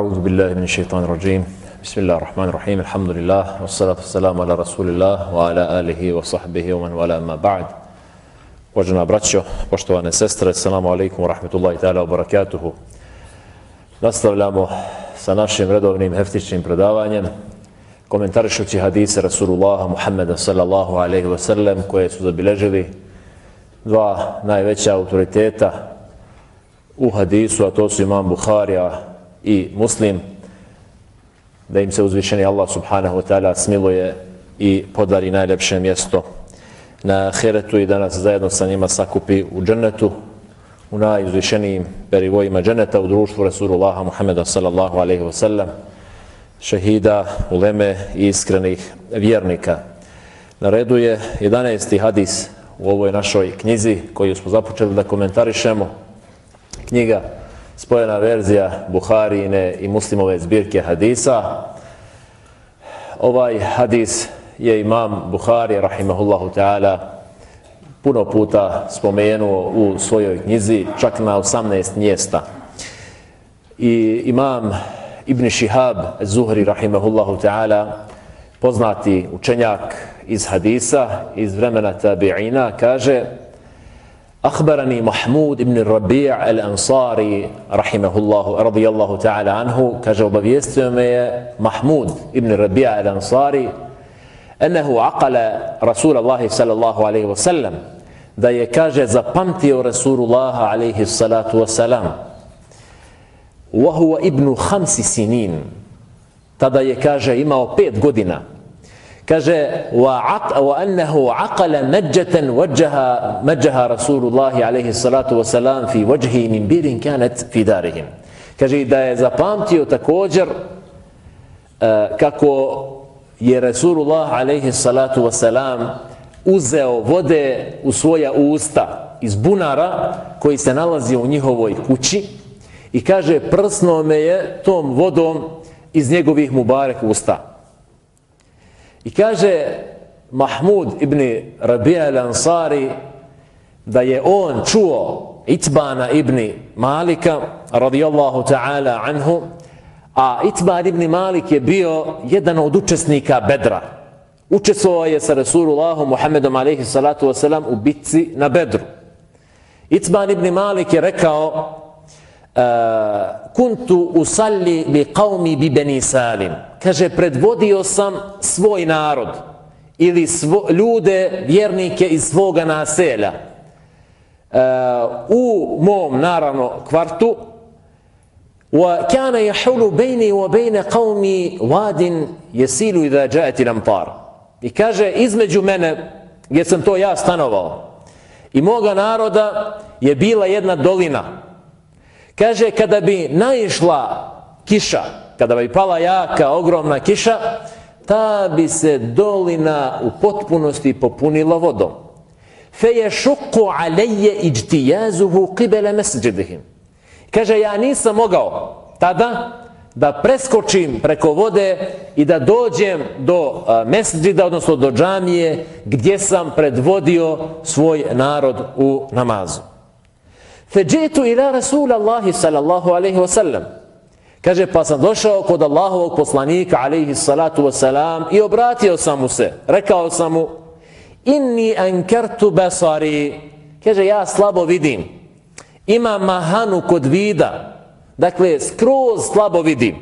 أعوذ بالله من الشيطان الرجيم بسم الله الرحمن الرحيم الحمد لله والصلاة والسلام على رسول الله وعلى آله وصحبه ومن ولا ما بعد Uvažena braćo, poštovane sestre, assalamu alaikum wa rahmetullahi ta'ala wa barakatuhu. Nastavljamo sa našim redovnim heftičnim predavanjem, komentarišući hadise Rasulullaha Muhammeda sallallahu alaihi wa sallam, koje su zabiležili dva najveća autoriteta u hadisu, a to su imam Bukharija i Muslim, da im se uzvišeni Allah subhanahu wa ta'ala smiluje i podari najljepše mjesto na ahiretu i da nas zajedno sa njima sakupi u džennetu, u najuzvišenijim perivojima dženneta u društvu Rasulullaha Muhammeda sallallahu alaihi wa sallam, šehida, uleme i iskrenih vjernika. Na redu je 11. hadis u ovoj našoj knjizi koju smo započeli da komentarišemo. Knjiga spojena verzija Buharine i muslimove zbirke hadisa. Ovaj hadis je imam Buhari, rahimahullahu ta'ala, puno puta spomenuo u svojoj knjizi, čak na 18 mjesta. I imam Ibn Shihab Zuhri, rahimahullahu ta'ala, poznati učenjak iz hadisa, iz vremena tabi'ina, kaže أخبرني محمود بن الربيع الأنصاري رحمه الله رضي الله تعالى عنه كجواب بيستم محمود بن الربيع الأنصاري أنه عقل رسول الله صلى الله عليه وسلم da je, kaže, zapamtio Rasulullah alaihi salatu wasalam. Wahuwa ibnu hamsi sinin. Tada je, kaže, imao godina. Kaže wa annahu aqala majjatan wajjaha majjaha rasulullah alayhi salatu wa salam fi wajhi min birin kanat fi darihim. Kaže da je zapamtio također uh, kako je rasulullah alayhi salatu wa salam uzeo vode u svoja usta iz bunara koji se nalazi u njihovoj kući i kaže prsno me je tom vodom iz njegovih mubarek usta. I kaže Mahmud ibn Rabija al-Ansari da je on čuo Itbana ibn Malika radijallahu ta'ala anhu a Itban ibn Malik je bio jedan od učesnika Bedra. Učestvovao je sa Rasulullahom Muhammedom alaihi salatu wasalam u bitci na Bedru. Itban ibn Malik je rekao Eh, kuntu usalli bi qaumi bi beni salim. Kaže, predvodio sam svoj narod ili svo, ljude, vjernike iz svoga naselja. Uh, u mom, naravno, kvartu wa kana yahulu bayni wa bayna qaumi wadin yasilu idha ja'at al-amtar. I kaže između mene gdje sam to ja stanovao i moga naroda je bila jedna dolina Kaže, kada bi naišla kiša, kada bi pala jaka, ogromna kiša, ta bi se dolina u potpunosti popunila vodom. Fe je šuku aleje iđtijazuhu kibele mesđidihim. Kaže, ja nisam mogao tada da preskočim preko vode i da dođem do mesđida, odnosno do džamije, gdje sam predvodio svoj narod u namazu. Feđetu ila Rasula Allahi sallallahu alaihi wa sallam. Kaže, pa sam došao kod Allahovog poslanika alaihi salatu wa salam i obratio sam mu se. Rekao sam mu, inni ankartu basari. Kaže, ja slabo vidim. Ima mahanu kod vida. Dakle, skroz slabo vidim.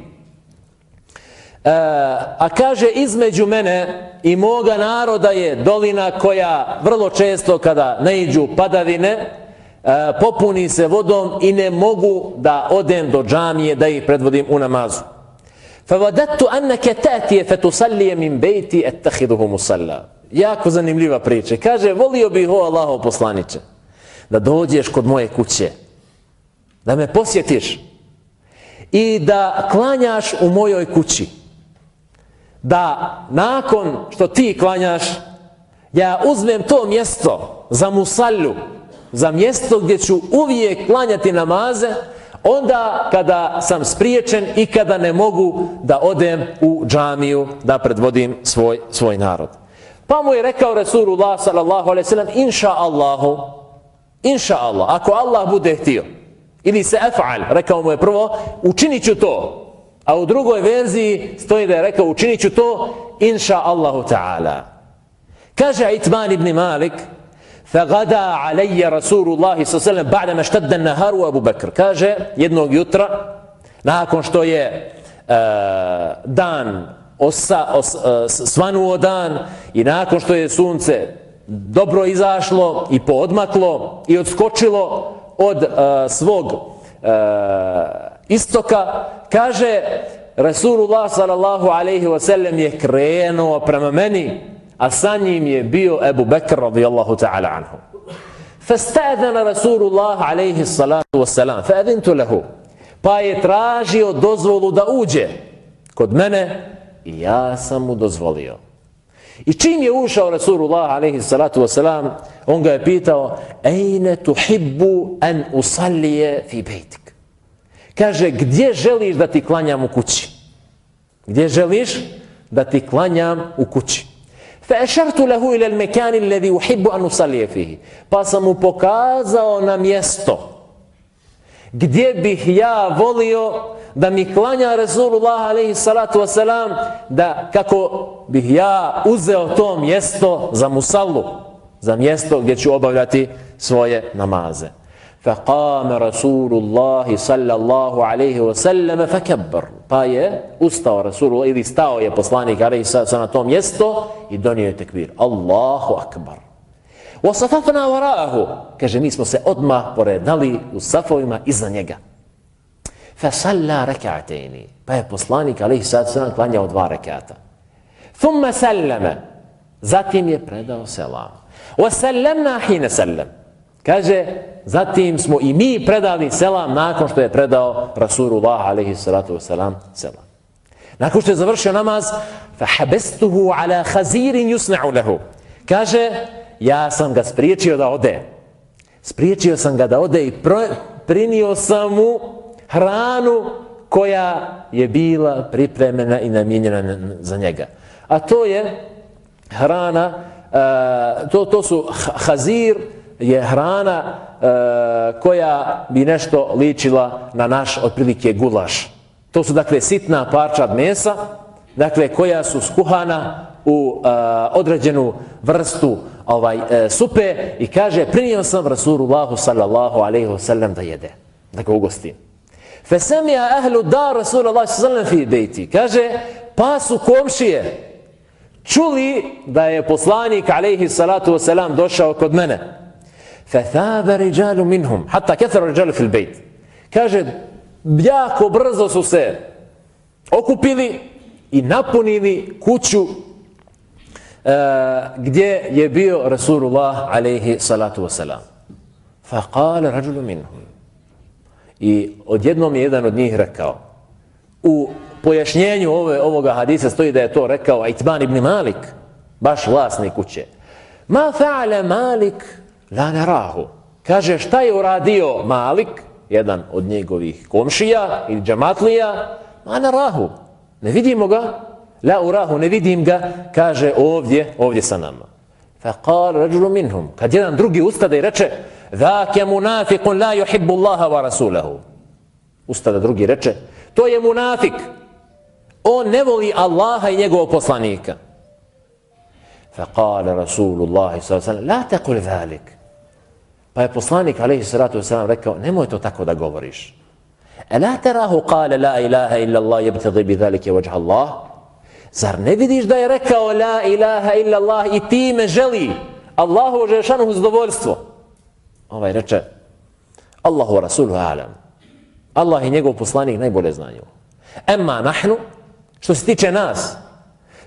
E, a kaže, između mene i moga naroda je dolina koja vrlo često kada ne iđu padavine, E, popuni se vodom i ne mogu da odem do džamije da ih predvodim u namazu. Favadattu annake tatije fetusallije min bejti ettahiduhu musalla. Jako zanimljiva priča. Kaže, volio bih o Allaho poslaniće da dođeš kod moje kuće, da me posjetiš i da klanjaš u mojoj kući. Da nakon što ti klanjaš, ja uzmem to mjesto za musallu, za mjesto gdje ću uvijek klanjati namaze, onda kada sam spriječen i kada ne mogu da odem u džamiju da predvodim svoj, svoj narod. Pa mu je rekao Resulullah sallallahu alaihi sallam, inša Allahu, inša Allah, ako Allah bude htio, ili se efa'al, rekao mu je prvo, učinit ću to, A u drugoj verziji stoji da je rekao učinit ću to inša Allahu ta'ala. Kaže Itman ibn Malik فغدا علي رسول الله صلى الله عليه وسلم بعد ما اشتد النهار وابو بكر kaže jednog jutra nakon što je uh, dan osa, os, uh, svanuo dan i nakon što je sunce dobro izašlo i poodmaklo i odskočilo od uh, svog uh, istoka kaže Rasulullah sallallahu alaihi wa sallam je krenuo prema meni a sa njim je bio Ebu Bekr radijallahu ta'ala anhu. فاستأذن رسول الله عليه الصلاة والسلام فأذنت له pa je tražio dozvolu da uđe kod mene i ja sam mu dozvolio. I čim je ušao Rasulullah alaihi salatu wasalam, on ga je pitao, ejne tuhibbu an usallije fi bejtik. Kaže, gdje želiš da ti klanjam u kući? Gdje želiš da ti klanjam u kući? فأشرت له إلى المكان الذي أحب أن أصلي فيه pa sam mu pokazao na mjesto gdje bih ja volio da mi klanja Rasulullah alaihi salatu wasalam da kako bih ja uzeo to mjesto za musallu za mjesto gdje ću obavljati svoje namaze فقام رسول الله صلى الله عليه وسلم فكبر pa je ustao Rasulullah ili stao je poslanik alaihi salatu na tom mjesto i donio je tekbir Allahu akbar وصففنا وراءه kaže mi smo se odmah poredali u safovima iza njega فصلى ركعتين pa je poslanik alaihi salatu klanjao dva rekata ثم سلم zatim je predao selam وسلمنا حين سلم kaže Zatim smo i mi predali selam nakon što je predao Rasulullah alaihi salatu wasalam selam. Nakon što je završio namaz, فَحَبَسْتُهُ عَلَى خَزِيرٍ يُسْنَعُ لَهُ Kaže, ja sam ga spriječio da ode. Spriječio sam ga da ode i prinio sam mu hranu koja je bila pripremena i namjenjena za njega. A to je hrana, uh, to, to su hazir, je hrana e, koja bi nešto ličila na naš otprilike gulaš. To su dakle sitna parča mesa, dakle koja su skuhana u e, određenu vrstu ovaj e, supe i kaže prinio sam Rasulullahu sallallahu alejhi ve sellem da jede, da ga ugostim. Fesemija ahlu dar Rasulullah sallallahu alejhi fi bejti. Kaže, pa su komšije čuli da je poslanik alejhi salatu ve selam došao kod mene. فثاب رجال منهم حتى كثر الرجال في البيت kaže jako brzo su se okupili i napunili kuću uh, gdje je bio Rasulullah alaihi salatu wasalam. فقال رجل منهم i odjednom je jedan od njih rekao u pojašnjenju ove, ovoga hadisa stoji da je to rekao Aitban ibn Malik baš vlasnik kuće ma fa'ala Malik La narahu. Kaže šta je uradio Malik, jedan od njegovih komšija ili džamatlija, ma narahu. Ne vidimo ga. La urahu, ne vidim ga. Kaže ovdje, ovdje sa nama. Fa qal rajulu minhum. Kad jedan drugi ustada i reče, Zake munafikun la yuhibbu Allaha wa rasulahu. Ustada drugi reče, to je munafik. On ne voli Allaha i njegovog poslanika. Fa qala Rasulullah sallallahu alejhi la taqul zalik. Pa je poslanik alejhi salatu vesselam rekao nemoj to tako da govoriš. Ela tarahu qala la ilaha illa Allah yabtadi bi zalika wajha Allah? Zar ne vidiš da je rekao la ilaha illa Allah i time želi Allahu dželešanu zadovoljstvo? Ovaj reče Allahu wa rasuluhu alam. Allah i njegov poslanik najbolje znaju. Emma nahnu, što se tiče nas,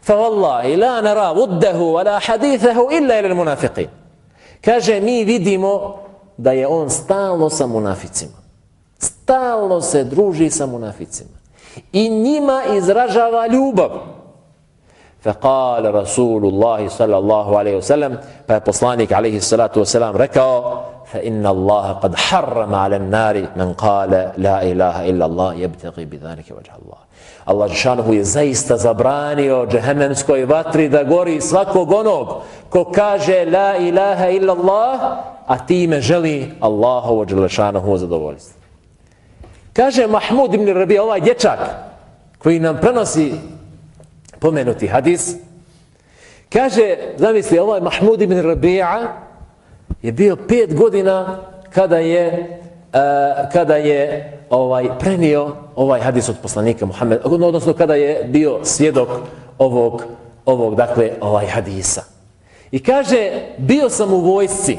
fa wallahi la nara vuddehu wa la hadithahu illa ila munafiqin. Kaže, mi vidimo da je on stalno sa munaficima. Stalno se druži sa munaficima. I njima izražava ljubav. فقال رسول الله صلى الله عليه وسلم فبصلانك عليه الصلاة والسلام ركعوا فإن الله قد حرم على النار من قال لا إله إلا الله يبتغي بذلك وجه الله Allah Žešanuhu je zaista zabranio džehennemskoj vatri da gori svakog onog ko kaže la ilaha illa Allah, a time želi Allahovo dželešanohu zadovoljstvo. Kaže Mahmud ibn Rabi, ovaj dječak, koji nam prenosi pomenuti hadis, kaže, zamisli, ovaj Mahmud ibn Rabi'a je bio pet godina kada je uh, kada je ovaj prenio ovaj hadis od poslanika Muhammed, odnosno kada je bio svjedok ovog, ovog dakle, ovaj hadisa. I kaže, bio sam u vojsci,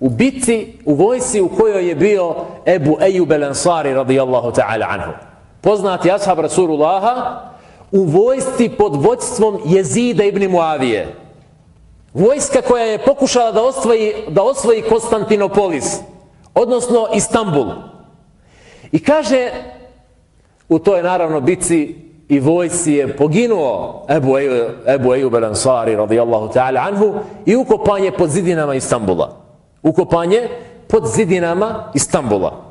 u bitci, u vojsci u kojoj je bio Ebu Ejub el Ansari radijallahu ta'ala anhu. Poznati ashab Rasulullaha u vojsci pod vođstvom Jezida ibn Muavije. Vojska koja je pokušala da osvoji, da osvoji Konstantinopolis, odnosno Istanbul. I kaže, u toj naravno bitci i vojci je poginuo Ebu, Eju, Ebu Ejub el Ansari radijallahu ta'ala anhu i ukopanje pod zidinama Istanbula. Ukopanje pod zidinama Istanbula.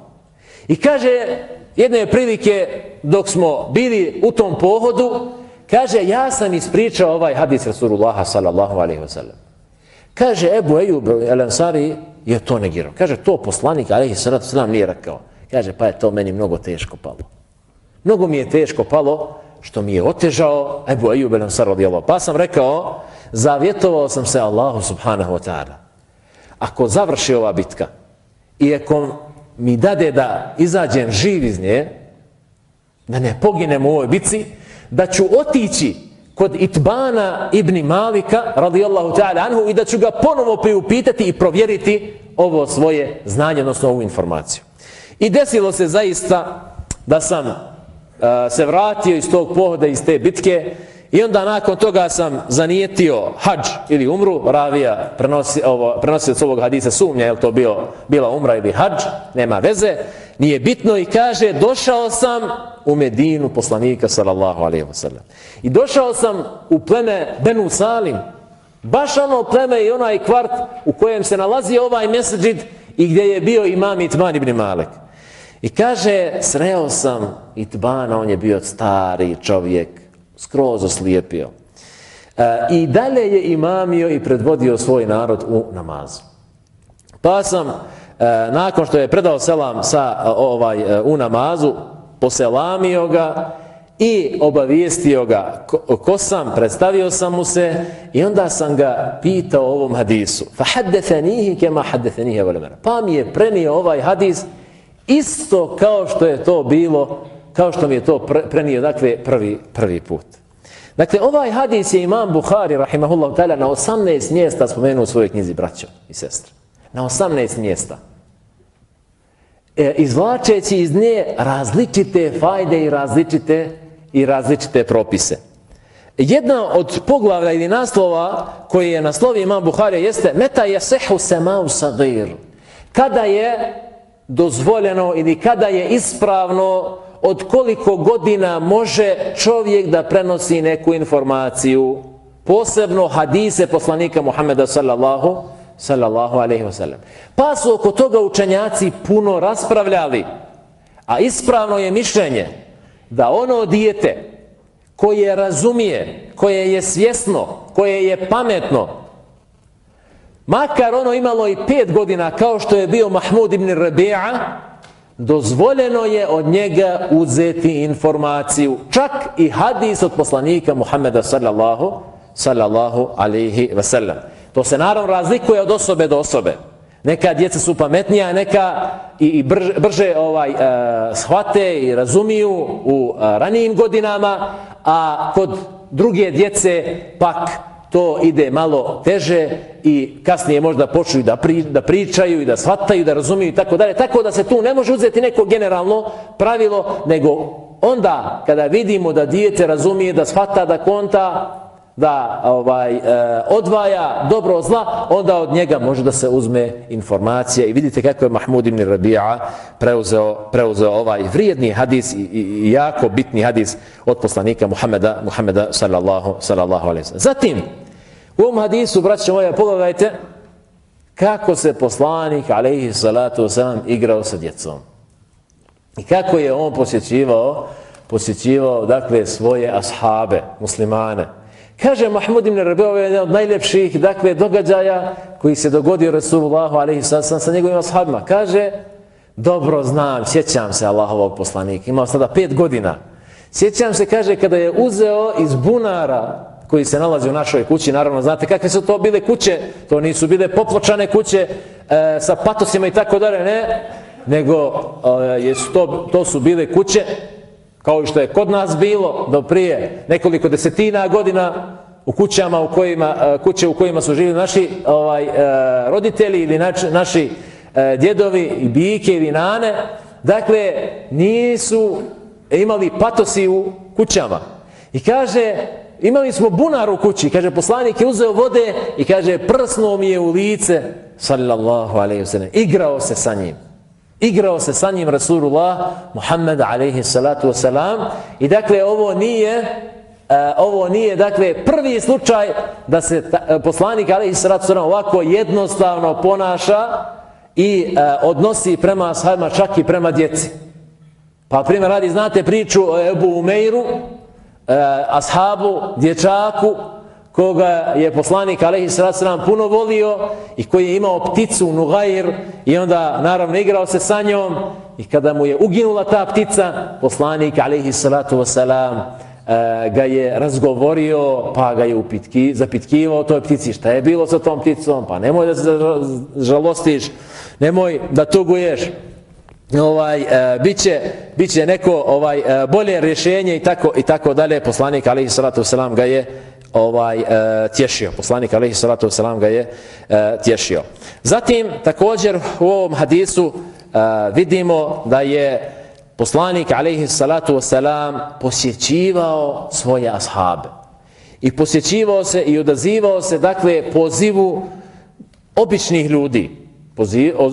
I kaže, jedne prilike dok smo bili u tom pohodu, kaže, ja sam ispričao ovaj hadis Rasulullaha sallallahu alaihi wa sallam. Kaže, Ebu Ejub el Ansari je to negirao. Kaže, to poslanik alaihi sallatu sallam nije rekao. Kaže, pa je to meni mnogo teško palo. Mnogo mi je teško palo što mi je otežao Ebu Ejub el Ansar radijallahu. Pa sam rekao, zavjetovao sam se Allahu subhanahu wa ta'ala. Ako završi ova bitka i ako mi dade da izađem živ iz nje, da ne poginem u ovoj bitci, da ću otići kod Itbana ibn Malika, radijallahu ta'ala anhu, i da ću ga ponovo priupitati i provjeriti ovo svoje znanje, odnosno ovu informaciju. I desilo se zaista da sam se vratio iz tog pohoda, iz te bitke, I onda nakon toga sam zanijetio hađ ili umru, ravija prenosi, ovo, prenosi od ovog hadisa sumnja, je to bio, bila umra ili hađ, nema veze, nije bitno i kaže, došao sam u Medinu poslanika sallallahu alaihi wa sallam. I došao sam u pleme Benu Salim, baš ono pleme i onaj kvart u kojem se nalazi ovaj meseđid i gdje je bio imam Itman ibn Malek. I kaže, sreo sam Itbana, on je bio stari čovjek, skroz oslijepio. E, I dalje je imamio i predvodio svoj narod u namazu. Pa sam, e, nakon što je predao selam sa e, ovaj e, u namazu, poselamio ga i obavijestio ga ko, ko sam, predstavio sam mu se i onda sam ga pitao o ovom hadisu. Fa haddethanihi kema haddethanihi. Pa mi je prenio ovaj hadis isto kao što je to bilo kao što mi je to prenio, dakle, prvi, prvi put. Dakle, ovaj hadis je imam Buhari, rahimahullahu ta'ala, na 18 mjesta spomenuo u svojoj knjizi, braćo i sestre. Na 18 mjesta. E, izvlačeći iz nje različite fajde i različite, i različite propise. Jedna od poglavlja ili naslova koji je naslovi imam Buhari jeste Meta je sehu semau sagir. Kada je dozvoljeno ili kada je ispravno od koliko godina može čovjek da prenosi neku informaciju, posebno hadise poslanika Muhammeda sallallahu, sallallahu alaihi ve sellem Pa su oko toga učenjaci puno raspravljali, a ispravno je mišljenje da ono dijete koje razumije, koje je svjesno, koje je pametno, makar ono imalo i pet godina kao što je bio Mahmud ibn Rabi'a, dozvoljeno je od njega uzeti informaciju, čak i hadis od poslanika Muhammeda sallallahu, sallallahu alaihi wasallam. To se naravno razlikuje od osobe do osobe. Neka djeca su pametnija, neka i, i brže, brže ovaj, uh, shvate i razumiju u uh, ranijim godinama, a kod druge djece pak to ide malo teže i kasnije možda počnu da, pri, da pričaju i da shvataju, da razumiju i tako dalje. Tako da se tu ne može uzeti neko generalno pravilo, nego onda kada vidimo da dijete razumije, da shvata, da konta, da ovaj e, odvaja dobro od zla, onda od njega može da se uzme informacija. I vidite kako je Mahmud ibn Rabi'a preuzeo, preuzeo ovaj vrijedni hadis i, i, i jako bitni hadis od poslanika Muhameda, Muhameda sallallahu, sallallahu alaihi sallam. Zatim, u ovom hadisu, braće moja, pogledajte kako se poslanik, alaihi salatu wasalam, igrao sa djecom. I kako je on posjećivao, posjećivao, dakle, svoje ashabe, muslimane, Kaže Mahmud ibn Rabi, ovo je jedan od najljepših dakle, događaja koji se dogodio Rasulullahu alaihi sallam sa njegovim ashabima. Kaže, dobro znam, sjećam se Allahovog poslanika, imao sada pet godina. Sjećam se, kaže, kada je uzeo iz bunara koji se nalazi u našoj kući, naravno, znate kakve su to bile kuće, to nisu bile popločane kuće e, sa patosima i tako dalje, ne, nego e, je to, to su bile kuće, kao što je kod nas bilo, do prije nekoliko desetina godina, u kućama u kojima, e, kuće u kojima su živjeli naši ovaj, e, roditelji ili nač, naši e, djedovi i bike ili nane, dakle, nisu imali patosi u kućama. I kaže, imali smo bunar u kući, kaže, poslanik je uzeo vode i kaže, prsnuo mi je u lice, sallallahu alaihi wasallam, igrao se sa njim. Igrao se sa njim Rasulullah Muhammed alaihi salatu wasalam i dakle ovo nije Uh, ovo nije dakle prvi slučaj da se ta, uh, poslanik alejhi salatu wasalam ovako jednostavno ponaša i uh, odnosi prema ashabima čak i prema djeci. Pa primjer radi, znate priču o Ebu Umeiru, e, ashabu, dječaku, koga je poslanik Alehi Sratsram puno volio i koji je imao pticu Nugajir i onda naravno igrao se sa njom i kada mu je uginula ta ptica, poslanik Alehi Sratu Wasalam e, ga je razgovorio pa ga je upitki, zapitkivao toj ptici šta je bilo sa tom pticom, pa nemoj da se žalostiš, nemoj da tuguješ ovaj e, biće biće neko ovaj e, bolje rješenje i tako i tako dalje. Poslanik alejhi salatu selam ga je ovaj e, tješio. Poslanik alejhi salatu selam ga je e, tješio. Zatim također u ovom hadisu e, vidimo da je poslanik alejhi salatu selam posjećivao svoje ashabe. I posjećivao se i odazivao se dakle pozivu običnih ljudi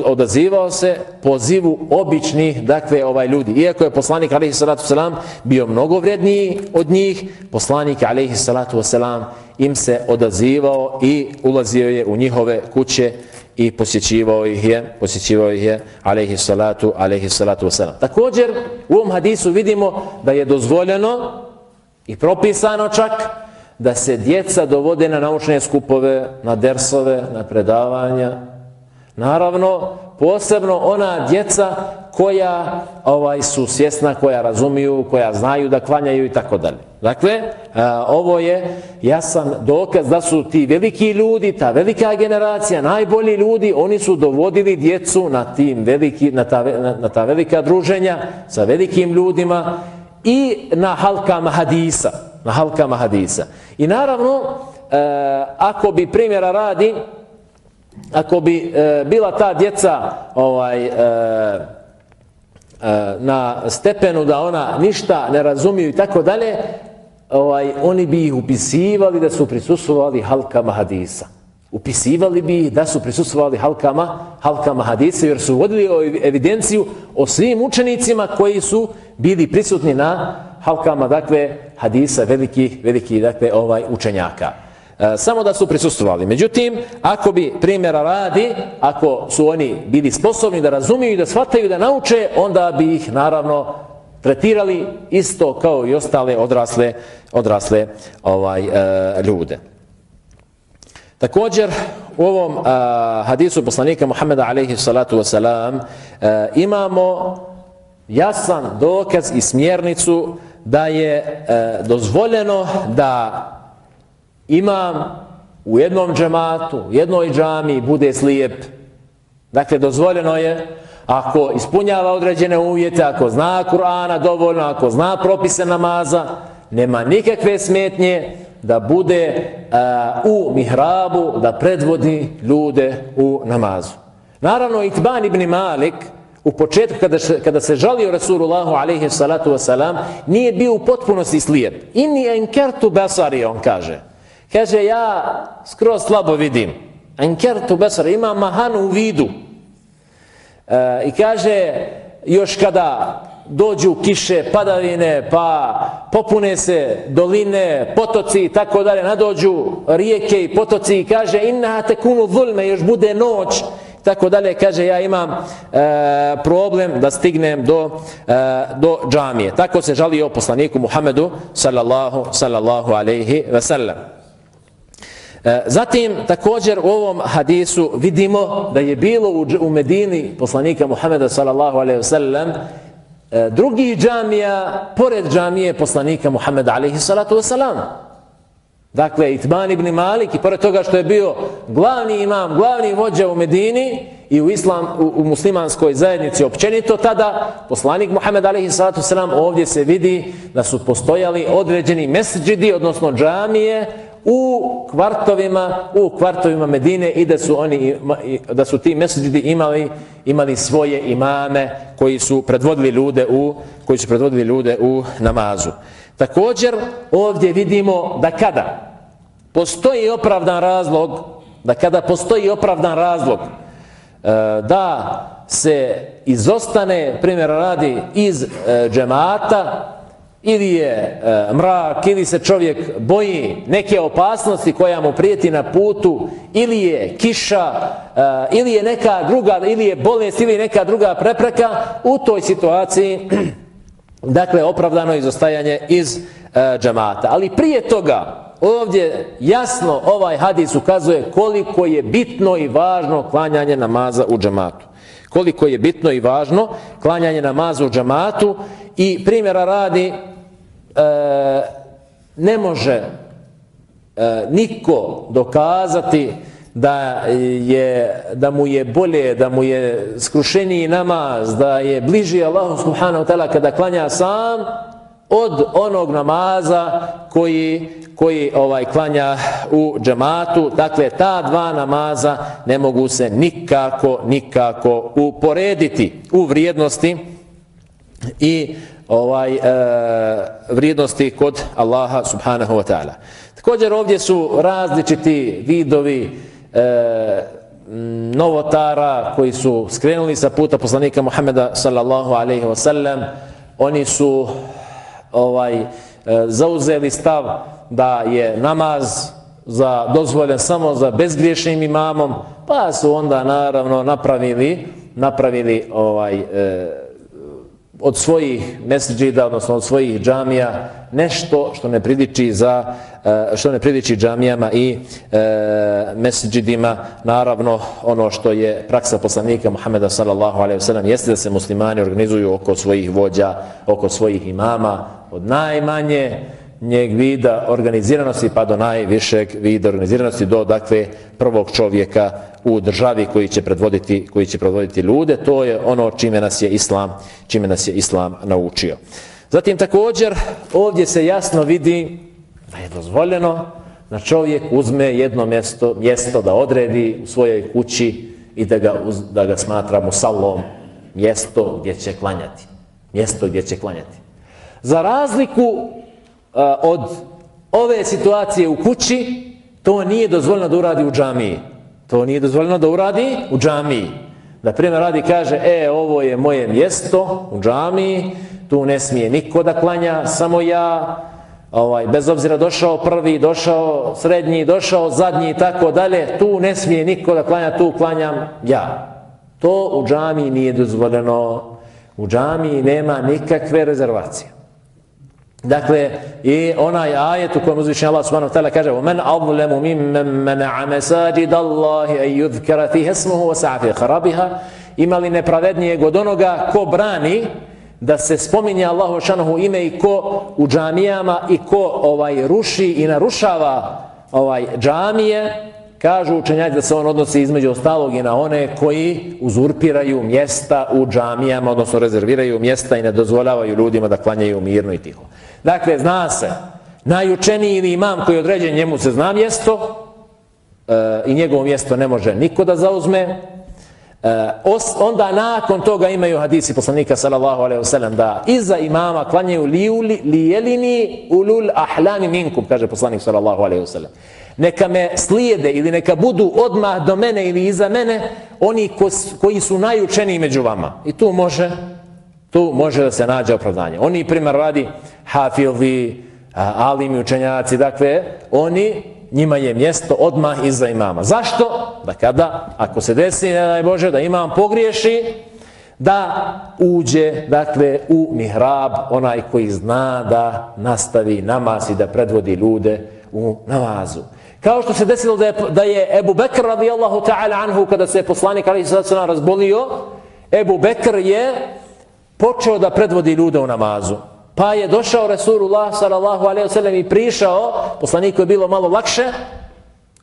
odazivao se pozivu običnih dakle ovaj ljudi. Iako je poslanik alejhi salatu selam bio mnogo vredniji od njih poslanik alejhi salatu selam im se odazivao i ulazio je u njihove kuće i posjećivao ih je posjećivao ih je alejhi salatu alejhi salatu selam. Također u ovom hadisu vidimo da je dozvoljeno i propisano čak da se djeca dovode na naučne skupove, na dersove, na predavanja, Naravno, posebno ona djeca koja ovaj su svjesna, koja razumiju, koja znaju da klanjaju i tako dalje. Dakle, a, ovo je jasan dokaz da su ti veliki ljudi, ta velika generacija, najbolji ljudi, oni su dovodili djecu na, tim veliki, na, ta, na, na ta velika druženja sa velikim ljudima i na halkama hadisa. Na halkama hadisa. I naravno, a, ako bi primjera radi, ako bi e, bila ta djeca ovaj e, e, na stepenu da ona ništa ne razumiju i tako dalje, ovaj oni bi ih upisivali da su prisustvovali halkama hadisa. Upisivali bi ih da su prisustvovali halkama, halkama hadisa jer su vodili evidenciju o svim učenicima koji su bili prisutni na halkama dakle hadisa velikih velikih dakle ovaj učenjaka. E, samo da su prisustovali. Međutim, ako bi primjera radi, ako su oni bili sposobni da razumiju i da shvataju da nauče, onda bi ih naravno tretirali isto kao i ostale odrasle, odrasle ovaj e, ljude. Također, u ovom e, hadisu poslanika Muhammeda alaihi salatu wasalam e, imamo jasan dokaz i smjernicu da je e, dozvoljeno da imam u jednom džematu, u jednoj džami bude slijep. Dakle, dozvoljeno je ako ispunjava određene uvjete, ako zna Kur'ana dovoljno, ako zna propise namaza, nema nikakve smetnje da bude a, u mihrabu, da predvodi ljude u namazu. Naravno, Itban ibn Malik, u početku kada, še, kada se žalio Rasulullahu alaihi salatu wasalam, nije bio u potpunosti slijep. Inni enkertu basari, on kaže. Kaže, ja skroz slabo vidim. Enkertu besar, ima mahanu u vidu. E, I kaže, još kada dođu kiše, padavine, pa popune se doline, potoci i tako dalje, nadođu rijeke i potoci i kaže, inna tekunu zulme, vulme, još bude noć, tako dalje, kaže, ja imam e, problem da stignem do, e, do džamije. Tako se žalio poslaniku Muhammedu, sallallahu, sallallahu alaihi ve sellem. E, zatim, također u ovom hadisu vidimo da je bilo u Medini poslanika Muhammeda sallallahu alaihi wasallam e, drugi džamija, pored džamije poslanika Muhammeda alaihi salatu wasallam. Dakle, Itban ibn Malik i pored toga što je bio glavni imam, glavni vođa u Medini i u, islam, u, u muslimanskoj zajednici općenito tada, poslanik Muhammed a.s. ovdje se vidi da su postojali određeni mesđidi, odnosno džamije, u kvartovima u kvartovima Medine i da su oni da su ti mesdžidi imali imali svoje imame koji su predvodili ljude u koji su predvodili ljude u namazu. Također ovdje vidimo da kada postoji opravdan razlog, da kada postoji opravdan razlog e, da se izostane, primjer radi, iz e, džemata, ili je e, mrak, ili se čovjek boji neke opasnosti koja mu prijeti na putu, ili je kiša, e, ili je neka druga, ili je bolest, ili neka druga prepreka, u toj situaciji Dakle, opravdano izostajanje iz e, džamata. Ali prije toga, ovdje jasno ovaj hadis ukazuje koliko je bitno i važno klanjanje namaza u džamatu. Koliko je bitno i važno klanjanje namaza u džamatu i primjera radi e, ne može e, niko dokazati da je da mu je bolje da mu je skrušeniji namaz da je bliži Allahu subhanahu wa taala kada klanja sam od onog namaza koji koji ovaj klanja u džematu. Dakle ta dva namaza ne mogu se nikako nikako uporediti u vrijednosti i ovaj e, vrijednosti kod Allaha subhanahu wa taala. Također ovdje su različiti vidovi e, novotara koji su skrenuli sa puta poslanika Muhameda sallallahu alaihi wa sallam. Oni su ovaj e, zauzeli stav da je namaz za dozvoljen samo za bezgriješnim imamom pa su onda naravno napravili napravili ovaj e, od svojih mesdžida, odnosno od svojih džamija, nešto što ne pridiči za e, što ne pridiči džamijama i e, mesdžidima, naravno ono što je praksa poslanika Muhameda sallallahu alejhi ve sellem jeste da se muslimani organizuju oko svojih vođa, oko svojih imama, od najmanje njeg vida organiziranosti pa do najvišeg vida organiziranosti do dakle prvog čovjeka u državi koji će predvoditi koji će predvoditi ljude. To je ono čime nas je islam čime nas je islam naučio. Zatim također ovdje se jasno vidi da je dozvoljeno da čovjek uzme jedno mjesto mjesto da odredi u svojoj kući i da ga uz, da ga smatra musallom mjesto gdje će klanjati. Mjesto gdje će klanjati. Za razliku od ove situacije u kući, to nije dozvoljeno da uradi u džamiji. To nije dozvoljeno da uradi u džamiji. Da primjer radi kaže, e, ovo je moje mjesto u džamiji, tu ne smije niko da klanja, samo ja, ovaj, bez obzira došao prvi, došao srednji, došao zadnji i tako dalje, tu ne smije niko da klanja, tu klanjam ja. To u džamiji nije dozvoljeno. U džamiji nema nikakve rezervacije. Dakle, i onaj ajet u kojem uzvišnji Allah subhanahu wa ta'ala kaže وَمَنْ أَظْلَمُ مِمَّنْ مَنَعَ مَسَاجِدَ اللَّهِ أَنْ يُذْكَرَ فِيهَ اسْمُهُ وَسَعَ فِي خَرَبِهَا Ima li nepravednijeg od onoga ko brani da se spominje Allahu šanohu ime i ko u džamijama i ko ovaj ruši i narušava ovaj džamije kažu učenjaci da se on odnosi između ostalog i na one koji uzurpiraju mjesta u džamijama odnosno rezerviraju mjesta i ne dozvoljavaju ljudima da klanjaju mirno i tiho Dakle, zna se, najučeniji ili imam koji određen njemu se zna mjesto e, i njegovo mjesto ne može niko da zauzme. E, os, onda nakon toga imaju hadisi poslanika sallallahu alaihi wasallam da iza imama klanjaju li, li jelini ulul ahlami minkum, kaže poslanik sallallahu alaihi wasallam. Neka me slijede ili neka budu odmah do mene ili iza mene oni ko, koji su najučeniji među vama. I tu može tu može da se nađe opravdanje. Oni, primjer, radi hafilvi, alimi učenjaci, dakle, oni, njima je mjesto odmah iza imama. Zašto? Da kada, ako se desi, ne daj Bože, da imam pogriješi, da uđe, dakle, u mihrab, onaj koji zna da nastavi namaz i da predvodi ljude u namazu. Kao što se desilo da je, da je Ebu Bekr radijallahu ta'ala anhu kada se je poslanik ali se razbolio, Ebu Bekr je počeo da predvodi ljude u namazu. Pa je došao Resulullah sallallahu alaihi wasallam i prišao, poslaniku je bilo malo lakše,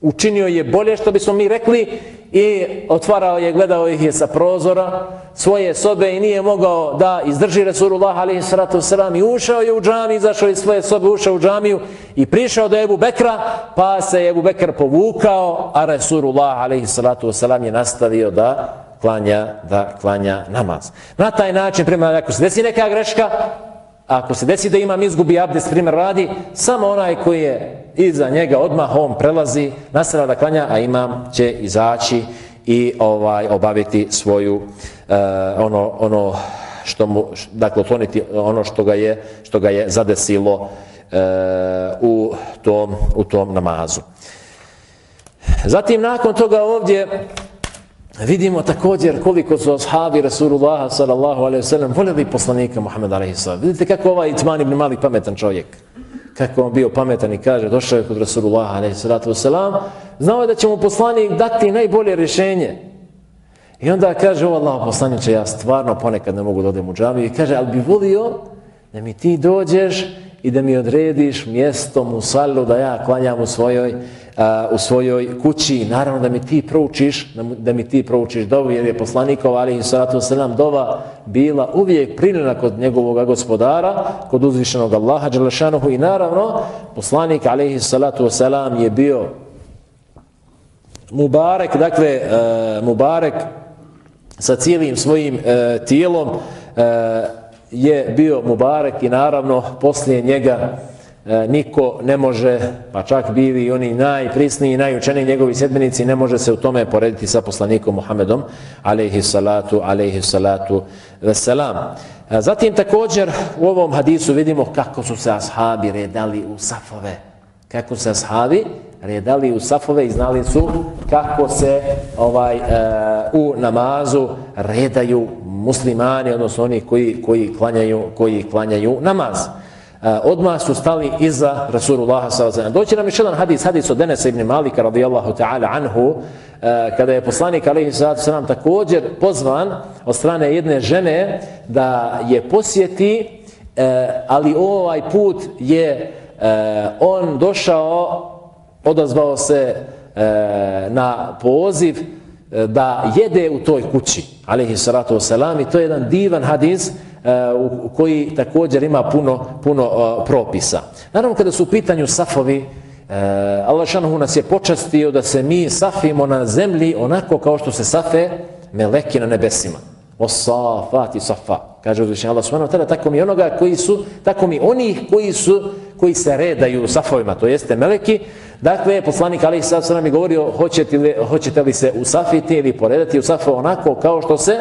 učinio je bolje što bismo mi rekli i otvarao je, gledao ih je sa prozora svoje sobe i nije mogao da izdrži Resulullah alaihi sallatu wasallam i ušao je u džami, izašao iz svoje sobe, ušao u džamiju i prišao do Ebu Bekra, pa se Ebu Bekr povukao, a Resulullah alaihi sallatu wasallam je nastavio da klanja, da klanja namaz. Na taj način, prema, ako se desi neka greška, ako se desi da imam izgubi abdest, primjer radi, samo onaj koji je iza njega odmah on prelazi, nastavlja da klanja, a imam će izaći i ovaj obaviti svoju uh, ono ono što mu dakle otkloniti ono što ga je što ga je zadesilo uh, u tom u tom namazu. Zatim nakon toga ovdje Vidimo također koliko su ashabi Rasulullah sallallahu alaihi sallam voljeli poslanika Muhammeda alaihi sallam. Vidite kako ovaj Itman ibn Malik pametan čovjek. Kako on bio pametan i kaže, došao je kod Rasulullah alaihi sallatu sallam, znao je da će mu poslanik dati najbolje rješenje. I onda kaže, o Allah poslaniče, ja stvarno ponekad ne mogu da odem u džamiju. I kaže, ali bi volio da mi ti dođeš i da mi odrediš mjesto musallu da ja klanjam u svojoj u svojoj kući. Naravno da mi ti proučiš da mi ti proučiš dovu jer je poslanikov ali i salatu selam dova bila uvijek prinjena kod njegovog gospodara kod uzvišenog Allaha Đalešanuhu i naravno poslanik alaihi salatu selam je bio Mubarek dakle uh, Mubarek sa cijelim svojim uh, tijelom uh, je bio Mubarek i naravno poslije njega e, niko ne može, pa čak bili oni najprisniji i najučeniji njegovi sedmenici, ne može se u tome porediti sa poslanikom Muhammedom, alaihi salatu, alaihi salatu, veselam. E, zatim također u ovom hadisu vidimo kako su se ashabi redali u safove. Kako se ashabi redali u safove i znali su kako se ovaj e, u namazu redaju muslimani, odnosno oni koji, koji, klanjaju, koji klanjaju namaz. Odmah su stali iza Rasulullah s.a.v. Doći nam još jedan hadis, hadis od Denesa ibn Malika radijallahu ta'ala anhu, kada je poslanik alaihi s.a.v. također pozvan od strane jedne žene da je posjeti, e, ali ovaj put je e, on došao, odazvao se e, na poziv E, da jede u toj kući, alaihi wasalam, i to je jedan divan hadis, uh, u koji također ima puno, puno uh, propisa. Naravno, kada su u pitanju safovi, uh, Allah šanuhu nas je počastio da se mi safimo na zemlji onako kao što se safe meleki na nebesima. O safati safa. Kaže uzvišen Allah subhanahu tada, tako mi onoga koji su, tako mi onih koji su, koji se redaju u safovima, to jeste meleki. Dakle, poslanik Ali Sad nam je govorio, hoćete li, hoćete li se usafiti ili poredati u safu onako kao što se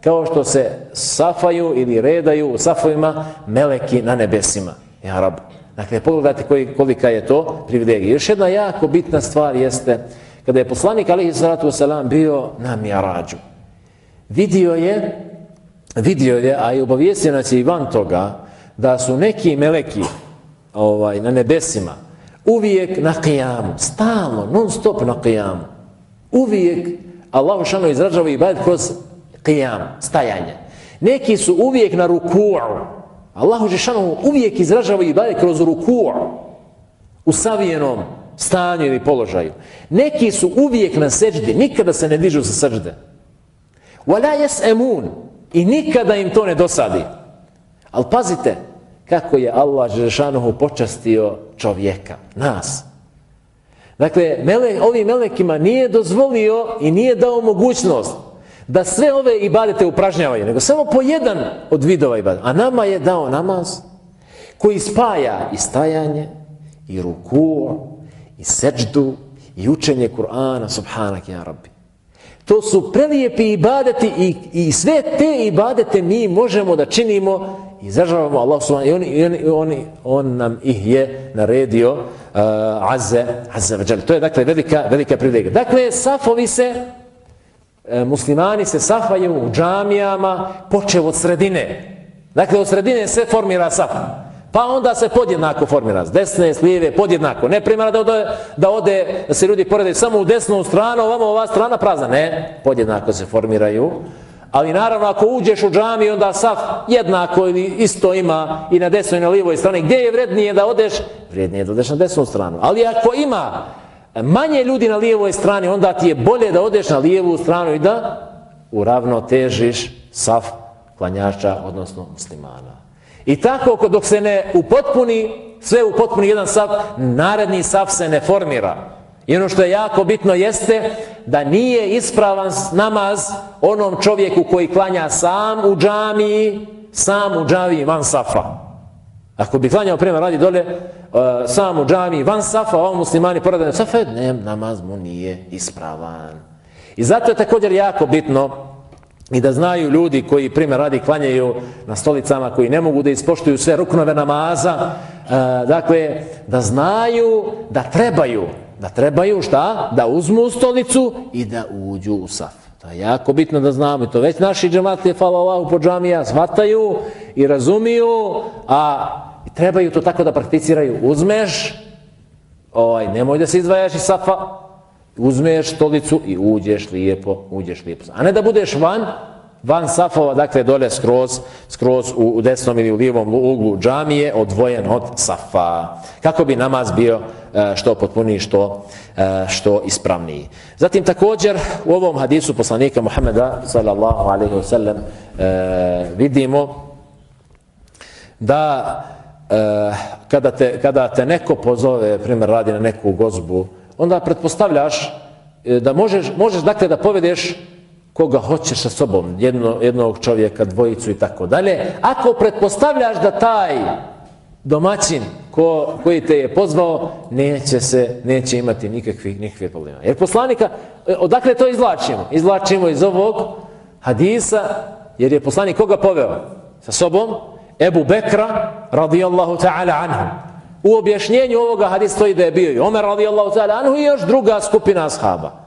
kao što se safaju ili redaju u safovima meleki na nebesima. Ja rab. Dakle, pogledajte koji, kolika je to privilegija. Još jedna jako bitna stvar jeste kada je poslanik alihi salatu wasalam bio na mjarađu. Vidio je, vidio je, a i obavijestio nas je i van toga, da su neki meleki ovaj, na nebesima uvijek na qijamu, stalno, non stop na qijamu. Uvijek Allah šano izražava i kroz qiyam, stajanje. Neki su uvijek na ruku'u. Allahu Žešanu uvijek izražava i kroz ruku'u. U savijenom stanju ili položaju. Neki su uvijek na seđdi. Nikada se ne dižu sa seđde. Wala jes emun. I nikada im to ne dosadi. Ali pazite kako je Allah Žešanohu počastio čovjeka. Nas. Dakle, mele, ovim melekima nije dozvolio i nije dao mogućnost da sve ove ibadete upražnjavaju, nego samo po jedan od vidova ibadeta. A nama je dao namaz koji spaja i stajanje, i ruku, i seđdu, i učenje Kur'ana, subhanak ja rabbi. To su prelijepi ibadeti i, i sve te ibadete mi možemo da činimo izražavamo Allah subhanahu i on, i on, i on, on nam ih je naredio uh, azze, azze vađali. To je dakle velika, velika privilegija. Dakle, safovi se E, muslimani se safaju u džamijama počeo od sredine. Dakle, od sredine se formira saf. Pa onda se podjednako formira. S desne, s lijeve, podjednako. Ne primjera da ode, da ode, da se ljudi porede samo u desnu stranu, ovamo ova strana prazna. Ne, podjednako se formiraju. Ali naravno ako uđeš u džami onda saf jednako ili isto ima i na desnoj i na lijevoj strani. Gdje je vrednije da odeš? Vrednije je da odeš na desnu stranu. Ali ako ima manje ljudi na lijevoj strani, onda ti je bolje da odeš na lijevu stranu i da uravnotežiš saf klanjača, odnosno muslimana. I tako dok se ne upotpuni, sve upotpuni jedan saf, naredni saf se ne formira. I ono što je jako bitno jeste da nije ispravan namaz onom čovjeku koji klanja sam u džamiji, sam u džamiji van safa. Ako bi klanjao prema radi dole, uh, sam u džamiji van safa, ovom muslimani poradaju safa, ne, namaz mu nije ispravan. I zato je također jako bitno i da znaju ljudi koji primjer radi klanjaju na stolicama koji ne mogu da ispoštuju sve ruknove namaza, uh, dakle, da znaju da trebaju da trebaju šta? Da uzmu stolicu i da uđu u saf. To je jako bitno da znamo. I to već naši džematlije, hvala Allahu, po džamija, shvataju i razumiju, a trebaju to tako da prakticiraju. Uzmeš, ovaj, nemoj da se izdvajaš iz safa, uzmeš stolicu i uđeš lijepo, uđeš lijepo. A ne da budeš van, van safova, dakle dole skroz, skroz u, u desnom ili u lijevom uglu džamije, odvojen od safa. Kako bi namaz bio e, što potpuniji, što, e, što ispravniji. Zatim također u ovom hadisu poslanika Muhammeda sallallahu alaihi wasallam e, vidimo da kada te, kada te neko pozove, primjer radi na neku gozbu, onda pretpostavljaš da možeš, možeš dakle da povedeš koga hoćeš sa sobom, jedno, jednog čovjeka, dvojicu i tako dalje. Ako pretpostavljaš da taj domaćin ko, koji te je pozvao, neće se, neće imati nikakvih, nikakvih problema. Jer poslanika, e, odakle to izlačimo? Izlačimo iz ovog hadisa, jer je poslanik koga poveo? Sa sobom? Ebu Bekra, radijallahu ta'ala anhu. U objašnjenju ovoga hadisa stoji da je bio i Omer, radijallahu ta'ala anhu, i još druga skupina ashaba.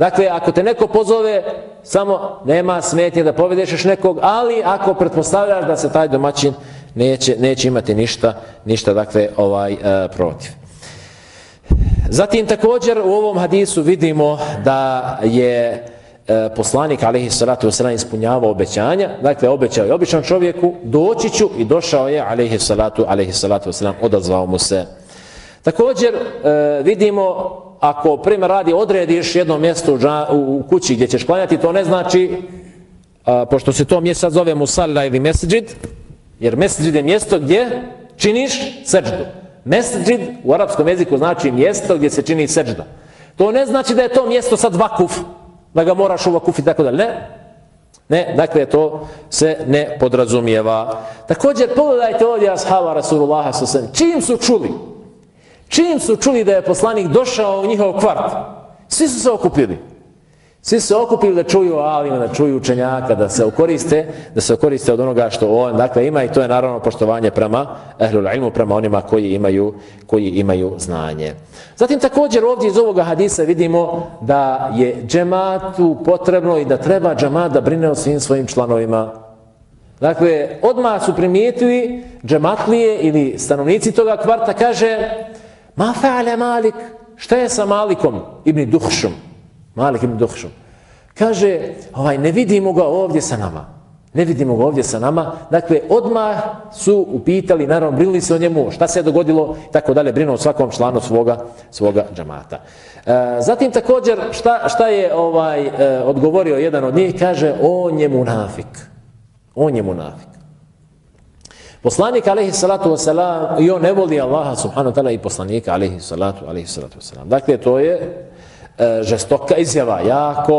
Dakle, ako te neko pozove, samo nema smetnje da povedeš nekog, ali ako pretpostavljaš da se taj domaćin neće, neće imati ništa, ništa dakle, ovaj e, protiv. Zatim također u ovom hadisu vidimo da je e, poslanik alihi salatu wasalam ispunjavao obećanja, dakle obećao je običan čovjeku, doći ću i došao je alihi salatu, alihi salatu wasalam, odazvao mu se. Također e, vidimo ako primjer radi odrediš jedno mjesto u kući gdje ćeš klanjati, to ne znači, a, pošto se to mjesto zove musalla ili mesđid, jer mesđid je mjesto gdje činiš seđdu. Mesđid u arapskom jeziku znači mjesto gdje se čini seđda. To ne znači da je to mjesto sad vakuf, da ga moraš u vakuf i tako dalje. Ne, ne, dakle to se ne podrazumijeva. Također pogledajte ovdje ashaba Rasulullah s.a.v. Čim su čuli Čim su čuli da je poslanik došao u njihov kvart, svi su se okupili. Svi su se okupili da čuju alima, da čuju učenjaka, da se okoriste, da se okoriste od onoga što on dakle, ima i to je naravno poštovanje prema ehlul ilmu, prema onima koji imaju, koji imaju znanje. Zatim također ovdje iz ovoga hadisa vidimo da je džematu potrebno i da treba džemat da brine o svim svojim članovima. Dakle, odmah su primijetili džematlije ili stanovnici toga kvarta, kaže, Ma fa'ale Malik? Šta je sa Malikom ibn Duhšom? Malik ibn Duhšom. Kaže, ovaj, ne vidimo ga ovdje sa nama. Ne vidimo ga ovdje sa nama. Dakle, odmah su upitali, naravno, brinuli se o njemu, šta se je dogodilo, tako dalje, brinuo svakom članu svoga, svoga džamata. E, zatim također, šta, šta je ovaj e, odgovorio jedan od njih, kaže, on je munafik. On je munafik. Poslanik alaihi salatu wasalam, i on ne voli Allaha subhanahu ta'ala i poslanika alaihi salatu, alaihi salatu wasalam. Dakle, to je e, žestoka izjava, jako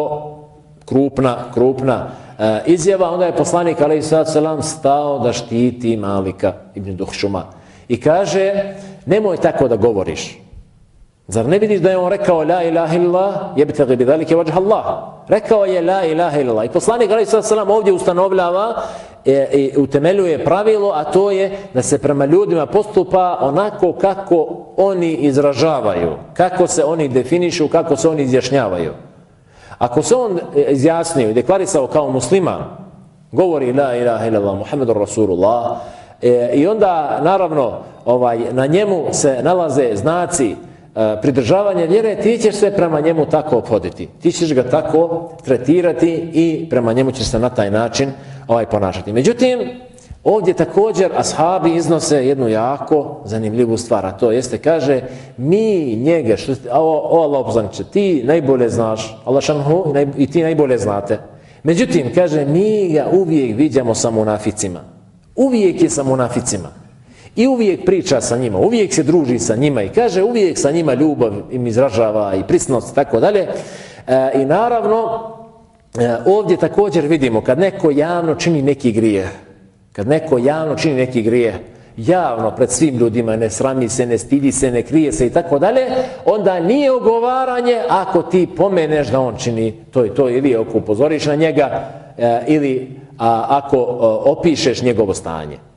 krupna, krupna e, izjava. Onda je poslanik alaihi salatu wasalam stao da štiti Malika ibn Duhšuma. I kaže, nemoj tako da govoriš. Zar ne vidiš da je on rekao la ilaha illallah, jebtagi bi dhalike vajha Allah. Rekao je la ilaha illallah. I poslanik Ali salatu wasalam ovdje ustanovljava e, i utemeljuje pravilo, a to je da se prema ljudima postupa onako kako oni izražavaju, kako se oni definišu, kako se oni izjašnjavaju. Ako se on izjasnio i deklarisao kao musliman, govori la ilaha illallah, muhammedur rasulullah, e, i onda naravno ovaj na njemu se nalaze znaci E, pridržavanja vjere, ti ćeš se prema njemu tako obhoditi. Ti ćeš ga tako tretirati i prema njemu ćeš se na taj način ovaj ponašati. Međutim, ovdje također ashabi iznose jednu jako zanimljivu stvar, a to jeste, kaže, mi njega, što, o, o Allah obzanče, ti najbolje znaš, Allah šanhu, i ti najbolje znate. Međutim, kaže, mi ga uvijek vidjamo sa munaficima. Uvijek je sa munaficima. I uvijek priča sa njima, uvijek se druži sa njima i kaže uvijek sa njima ljubav im izražava i prisnost i tako dalje. E, I naravno, e, ovdje također vidimo kad neko javno čini neki grije, kad neko javno čini neki grije, javno pred svim ljudima, ne srami se, ne stidi se, ne krije se i tako dalje, onda nije ogovaranje ako ti pomeneš da on čini to i to ili ako upozoriš na njega e, ili a, ako e, opišeš njegovo stanje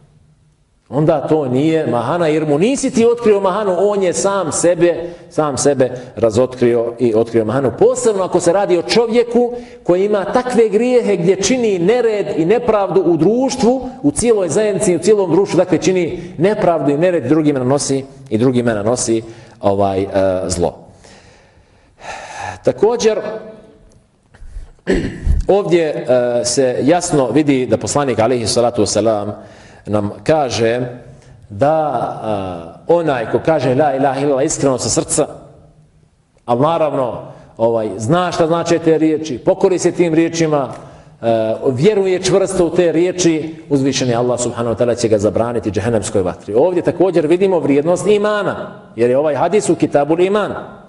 onda to nije mahana, jer mu nisi ti otkrio mahanu, on je sam sebe, sam sebe razotkrio i otkrio mahanu. Posebno ako se radi o čovjeku koji ima takve grijehe gdje čini nered i nepravdu u društvu, u cijeloj zajednici, u cijelom društvu, dakle čini nepravdu i nered drugima nanosi i drugima nanosi ovaj e, zlo. Također, ovdje e, se jasno vidi da poslanik alaihi salatu wasalam nam kaže da uh, onaj ko kaže la ilaha illa iskreno sa srca, a naravno ovaj, zna šta znače te riječi, pokori se tim riječima, uh, vjeruje čvrsto u te riječi, uzvišeni Allah subhanahu wa ta'ala će ga zabraniti džehennemskoj vatri. Ovdje također vidimo vrijednost imana, jer je ovaj hadis u kitabu imana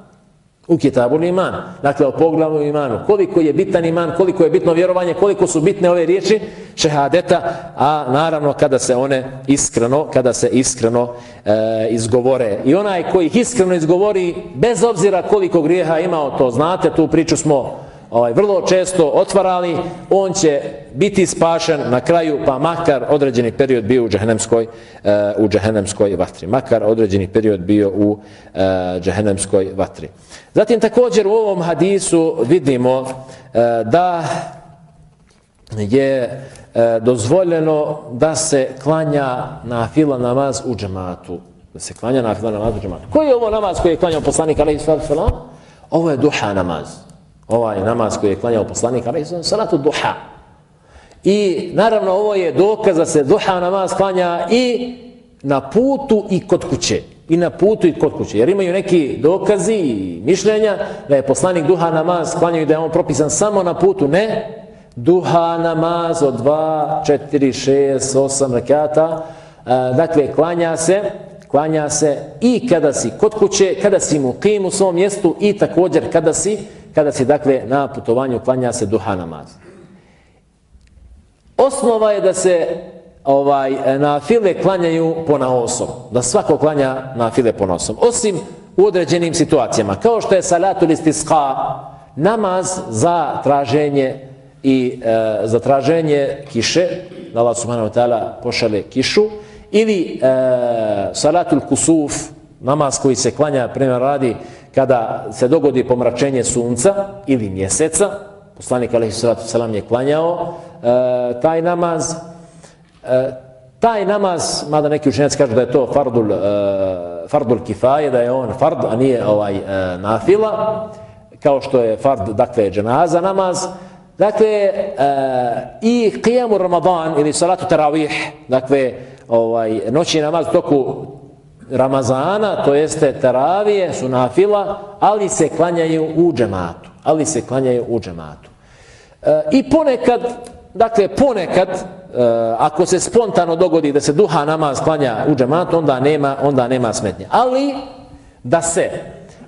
u kitabu iman. Dakle, o poglavu imanu. Koliko je bitan iman, koliko je bitno vjerovanje, koliko su bitne ove riječi šehadeta, a naravno kada se one iskreno, kada se iskreno e, izgovore. I onaj koji ih iskreno izgovori, bez obzira koliko grijeha imao, to znate, tu priču smo ovaj, vrlo često otvarali, on će biti spašen na kraju, pa makar određeni period bio u džehennemskoj, uh, u džehennemskoj vatri. Makar određeni period bio u uh, džehennemskoj vatri. Zatim također u ovom hadisu vidimo uh, da je uh, dozvoljeno da se klanja na fila namaz u džematu. Da se klanja na fila namaz u džematu. Koji je ovo namaz koji je klanjao poslanik alaihi sallam? Ovo je duha namaz ovaj namaz koji je klanjao poslanik, ali je salatu duha. I naravno ovo je dokaz da se duha namaz klanja i na putu i kod kuće. I na putu i kod kuće. Jer imaju neki dokazi i mišljenja da je poslanik duha namaz klanjao i da je on propisan samo na putu. Ne, duha namaz od 2, 4, 6, 8 rakata. E, dakle, klanja se klanja se i kada si kod kuće, kada si muqim u svom mjestu i također kada si kada si dakle na putovanju klanja se duha namaz. Osnova je da se ovaj na file klanjaju po naosom, da svako klanja na file po naosom, osim u određenim situacijama, kao što je salatul istisqa, namaz za traženje i e, za traženje kiše, da Allah subhanahu wa ta'ala pošale kišu, ili e, salatul kusuf, namaz koji se klanja, primjer radi, kada se dogodi pomračenje sunca ili mjeseca, poslanik alaihi sallatu je klanjao e, taj namaz, e, taj namaz, mada neki učenjaci kažu da je to fardul, e, fardul kifaje, da je on fard, a nije ovaj e, nafila, kao što je fard, dakle, dženaza namaz, Dakle, e, i qiyamu Ramadan ili salatu tarawih, dakle, ovaj, noći namaz toku Ramazana, to jeste taravije, su nafila, ali se klanjaju u džematu. Ali se klanjaju u džematu. E, I ponekad, dakle ponekad, e, ako se spontano dogodi da se duha namaz klanja u džematu, onda nema, onda nema smetnje. Ali da se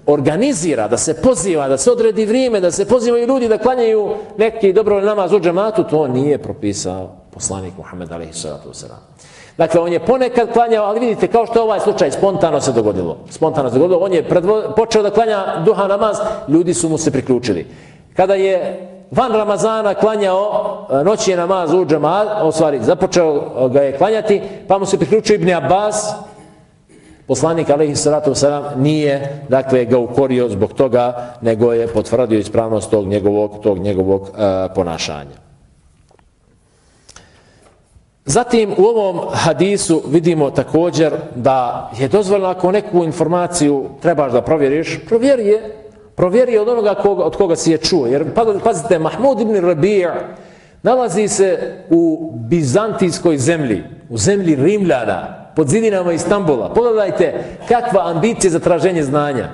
organizira, da se poziva, da se odredi vrijeme, da se pozivaju ljudi da klanjaju neki dobro namaz u džematu, to nije propisao poslanik Muhammed alaihi sallatu wasalam. Dakle, on je ponekad klanjao, ali vidite, kao što je ovaj slučaj, spontano se dogodilo. Spontano se dogodilo. On je predvo, počeo da klanja duha namaz, ljudi su mu se priključili. Kada je van Ramazana klanjao e, noći je namaz u džemaz, o stvari, započeo ga je klanjati, pa mu se priključio Ibn Abbas, poslanik alaihi salatu wasalam nije dakle ga ukorio zbog toga nego je potvrdio ispravnost tog njegovog tog njegovog uh, ponašanja Zatim u ovom hadisu vidimo također da je dozvoljeno ako neku informaciju trebaš da provjeriš, provjeri je, provjeri je od onoga koga, od koga si je čuo. Jer pazite, Mahmud ibn Rabija nalazi se u Bizantijskoj zemlji, u zemlji Rimljana, pod zidinama Istambula. Pogledajte kakva ambicija za traženje znanja.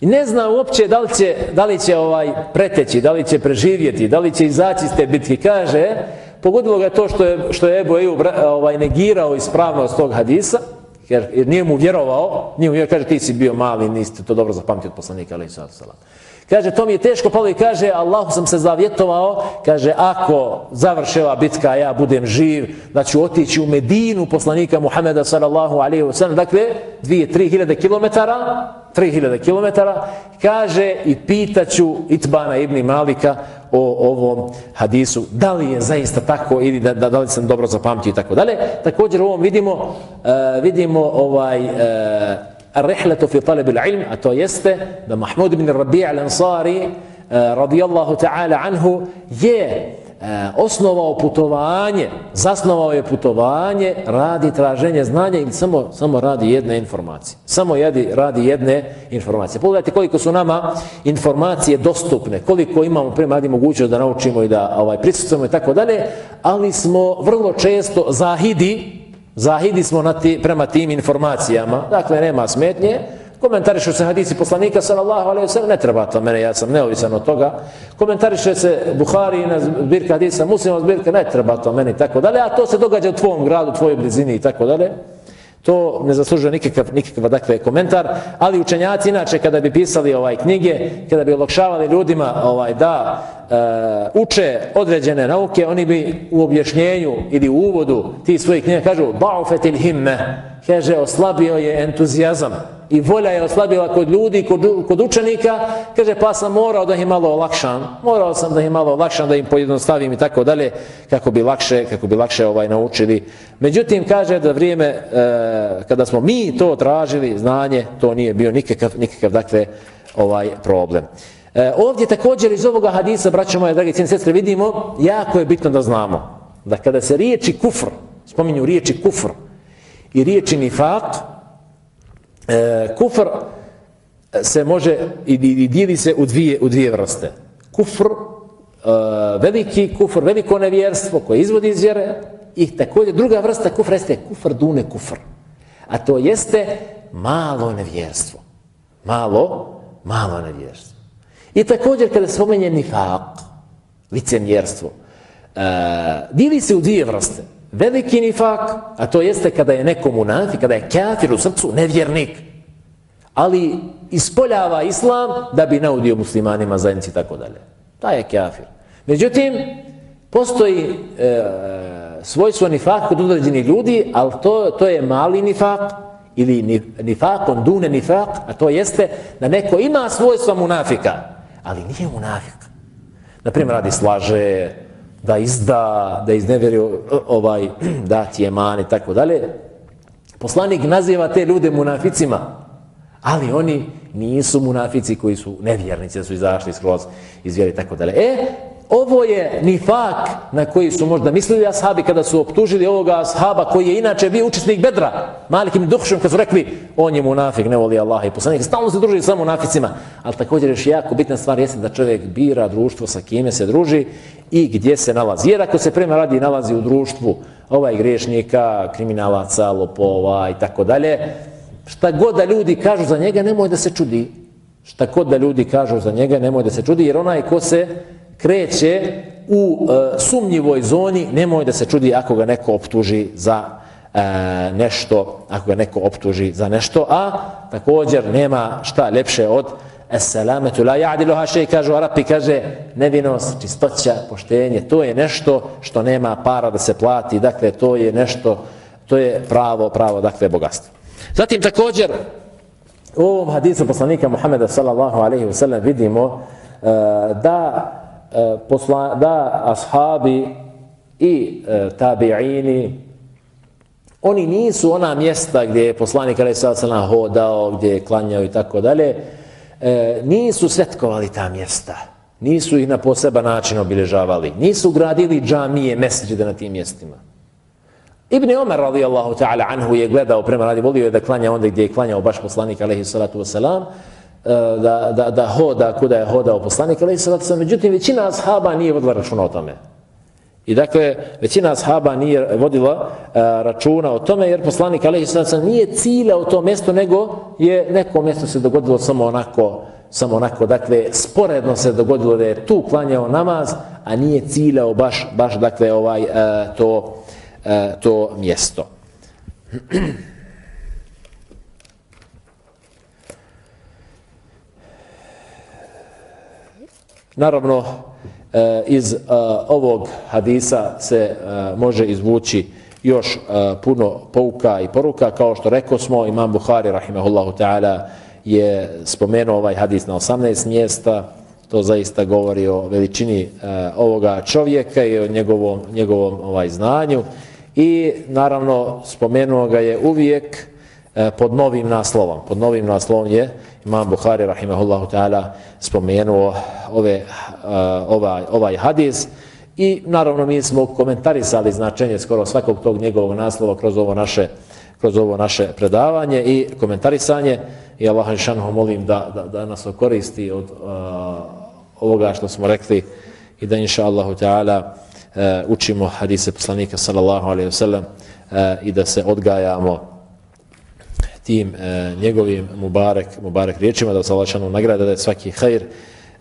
I ne zna uopće da li će, da li će ovaj preteći, da li će preživjeti, da li će izaći iz te bitke. Kaže, pogodilo ga to što je, što je Ebu Eju ovaj, negirao ispravnost tog hadisa, jer, jer nije mu vjerovao, nije mu vjerovao, kaže ti si bio mali, niste to dobro zapamtio od poslanika, ali i sada Kaže, to mi je teško palo i kaže, Allahu sam se zavjetovao, kaže, ako završi ova bitka, ja budem živ, da ću otići u Medinu poslanika Muhameda sallallahu alaihi wa sallam, dakle, dvije, tri hiljade kilometara, tri hiljade kilometara, kaže i pitaću Itbana ibn Malika o ovom hadisu, da li je zaista tako ili da, da, da li sam dobro zapamtio i tako dalje. Također u ovom vidimo, uh, vidimo ovaj, uh, rehletu fi talib il ilm, a to jeste da Mahmud ibn Rabi' al-Ansari, eh, radijallahu ta'ala anhu, je eh, osnovao putovanje, zasnovao je putovanje radi traženje znanja ili samo, samo radi jedne informacije. Samo jedi, radi jedne informacije. Pogledajte koliko su nama informacije dostupne, koliko imamo prema mogućnost da naučimo i da ovaj, prisutujemo i tako dalje, ali smo vrlo često zahidi, Zahidi smo na ti, prema tim informacijama, dakle nema smetnje, komentarišu se hadisi poslanika sallallahu alaihi sallam, ne treba to mene, ja sam neovisan od toga, komentariše se Buhari na zbirka hadisa, muslima zbirka, ne treba to meni, tako dalje, a to se događa u tvom gradu, tvojoj blizini i tako dalje. To ne zaslužuje nikakav, nikakav dakle, komentar, ali učenjaci inače kada bi pisali ovaj knjige, kada bi olakšavali ljudima ovaj da uh, uče određene nauke, oni bi u objašnjenju ili u uvodu ti svojih knjiga kažu ba'ufetil himme, kaže oslabio je entuzijazam i volja je oslabila kod ljudi, kod, kod učenika, kaže pa sam morao da ih malo olakšam, morao sam da ih malo olakšam, da im pojednostavim i tako dalje, kako bi lakše, kako bi lakše ovaj naučili. Međutim, kaže da vrijeme e, kada smo mi to tražili, znanje, to nije bio nikakav, nikakav dakle, ovaj problem. E, ovdje također iz ovoga hadisa, braćo moje dragi cijene sestre, vidimo, jako je bitno da znamo da kada se riječi kufr, spominju riječi kufr i riječi nifat, e, kufr se može i, i, i dijeli se u dvije, u dvije vrste. Kufr, e, veliki kufr, veliko nevjerstvo koje izvodi iz vjere i također druga vrsta kufra jeste kufr dune kufr. A to jeste malo nevjerstvo. Malo, malo nevjerstvo. I također kada se spomenje nifak, licemjerstvo, e, dili se u dvije vrste veliki nifak, a to jeste kada je neko munafik, kada je kafir u srcu, nevjernik, ali ispoljava islam da bi naudio muslimanima zajednici i tako dalje. Ta je kafir. Međutim, postoji e, svojstvo nifak kod određenih ljudi, ali to, to je mali nifak, ili nifak, on dune nifak, a to jeste da neko ima svojstva munafika, ali nije munafik. Naprimjer, radi slaže, da izda, da izneveri ovaj, da ti je man i tako dalje. Poslanik naziva te ljude munaficima, ali oni nisu munafici koji su nevjernici, da su izašli skroz iz vjeri i tako dalje. E, Ovo je nifak na koji su možda mislili ashabi kada su optužili ovoga ashaba koji je inače bio učesnik bedra. Malikim duhšom kad su rekli on je munafik, ne voli Allah i poslanik. Stalno se druži sa munaficima. Ali također još jako bitna stvar jeste da čovjek bira društvo sa kime se druži i gdje se nalazi. Jer ako se prema radi nalazi u društvu ovaj grešnika, kriminalaca, lopova i tako dalje, šta god da ljudi kažu za njega, nemoj da se čudi. Šta god da ljudi kažu za njega, nemoj da se čudi, jer onaj ko se kreće u e, sumnjivoj zoni, nemoj da se čudi ako ga neko optuži za e, nešto, ako ga neko optuži za nešto, a također nema šta lepše od Esselametu la ja'dilu haše kažu Arapi, kaže nevinost, čistoća, poštenje, to je nešto što nema para da se plati, dakle to je nešto, to je pravo, pravo, dakle bogatstvo. Zatim također u ovom hadisu poslanika Muhammeda sallallahu alaihi wa sallam vidimo uh, da E, posla, da ashabi i e, tabi'ini oni nisu ona mjesta gdje je poslanik Ali Sadasana hodao, gdje je klanjao i tako dalje, e, nisu svetkovali ta mjesta. Nisu ih na poseban način obilježavali. Nisu gradili džamije, meseđide na tim mjestima. Ibn Omer radijallahu ta'ala anhu je gledao prema radi, volio je da klanja onda gdje je klanjao baš poslanik alaihi salatu wasalam, E, da, da, da hoda kuda je hodao poslanik alaihi salatu sam, međutim većina ashaba nije vodila računa o tome. I dakle, većina ashaba nije vodila a, računa o tome, jer poslanik alaihi salatu nije ciljao to mjesto, nego je neko mjesto se dogodilo samo onako, samo onako, dakle, sporedno se dogodilo da je tu klanjao namaz, a nije ciljao baš, baš dakle, ovaj, a, to, a, to mjesto. Naravno, e, iz e, ovog hadisa se e, može izvući još puno pouka i poruka. Kao što rekao smo, imam Buhari, rahimahullahu ta'ala, je spomenuo ovaj hadis na 18 mjesta. To zaista govori o veličini ovoga čovjeka i o njegovom, njegovom ovaj znanju i naravno spomenuo ga je uvijek E, pod novim naslovom. Pod novim naslovom je Imam Buhari rahimahullahu ta'ala spomenuo ove, e, ovaj, ovaj hadis i naravno mi smo komentarisali značenje skoro svakog tog njegovog naslova kroz ovo naše kroz ovo naše predavanje i komentarisanje i Allah šanhu molim da, da, da nas okoristi od uh, ovoga što smo rekli i da inša Allahu ta'ala uh, učimo hadise poslanika sallallahu alaihi wasallam uh, i da se odgajamo tim e, njegovim mubarek, mubarek riječima, da se Allah nagrada da je svaki hajr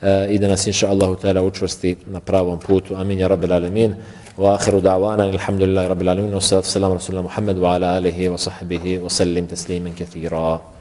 e, i da nas inša Allahu ta'ala učvrsti na pravom putu. Amin ja rabbil alamin. Wa akhiru da'wana alhamdulillahi rabbil alamin. Wa salatu salamu rasulullah Muhammad wa ala alihi wa sahbihi wa sallim taslimen kathira.